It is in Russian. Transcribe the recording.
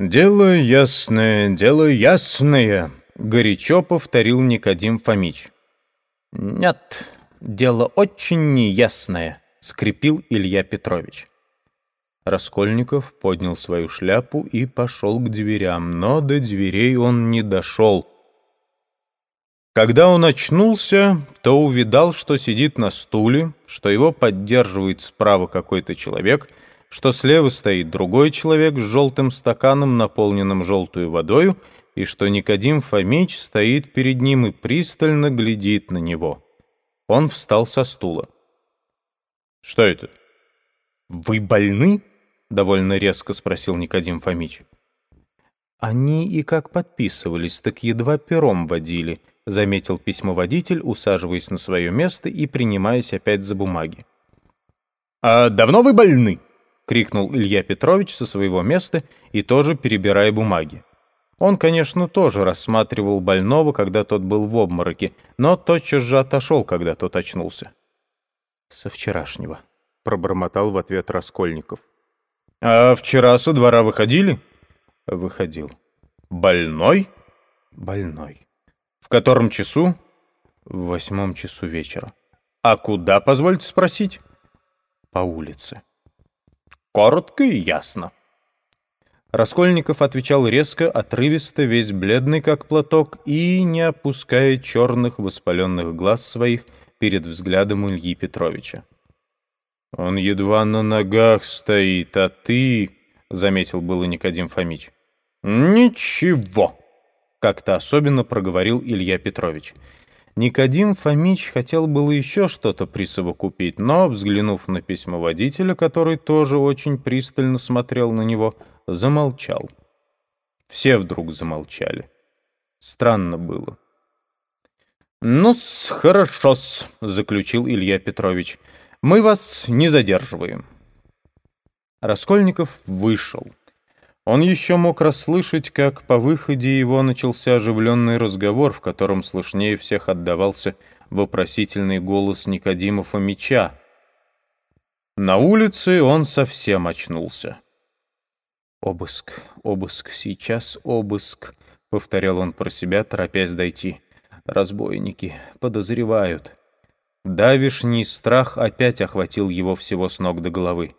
«Дело ясное, дело ясное», — горячо повторил Никодим Фомич. «Нет, дело очень неясное», — скрипил Илья Петрович. Раскольников поднял свою шляпу и пошел к дверям, но до дверей он не дошел. Когда он очнулся, то увидал, что сидит на стуле, что его поддерживает справа какой-то человек — что слева стоит другой человек с желтым стаканом, наполненным желтую водою, и что Никодим Фомич стоит перед ним и пристально глядит на него. Он встал со стула. «Что это?» «Вы больны?» — довольно резко спросил Никодим Фомич. «Они и как подписывались, так едва пером водили», — заметил письмоводитель, усаживаясь на свое место и принимаясь опять за бумаги. «А давно вы больны?» — крикнул Илья Петрович со своего места и тоже перебирая бумаги. Он, конечно, тоже рассматривал больного, когда тот был в обмороке, но тотчас же отошел, когда тот очнулся. «Со вчерашнего», — пробормотал в ответ Раскольников. «А вчера со двора выходили?» «Выходил». «Больной?» «Больной». «В котором часу?» «В восьмом часу вечера». «А куда, позвольте спросить?» «По улице». Коротко и ясно. Раскольников отвечал резко, отрывисто, весь бледный как платок и не опуская черных воспаленных глаз своих перед взглядом Ильи Петровича. «Он едва на ногах стоит, а ты...» — заметил было Никодим Фомич. «Ничего!» — как-то особенно проговорил Илья Петрович. Никодим Фомич хотел было еще что-то присовокупить, но, взглянув на письмо водителя, который тоже очень пристально смотрел на него, замолчал. Все вдруг замолчали. Странно было. «Ну-с, хорошо-с», — заключил Илья Петрович. «Мы вас не задерживаем». Раскольников вышел. Он еще мог расслышать, как по выходе его начался оживленный разговор, в котором слышнее всех отдавался вопросительный голос Никодима Фомича. На улице он совсем очнулся. «Обыск, обыск, сейчас обыск», — повторял он про себя, торопясь дойти. «Разбойники подозревают». Давишний страх опять охватил его всего с ног до головы.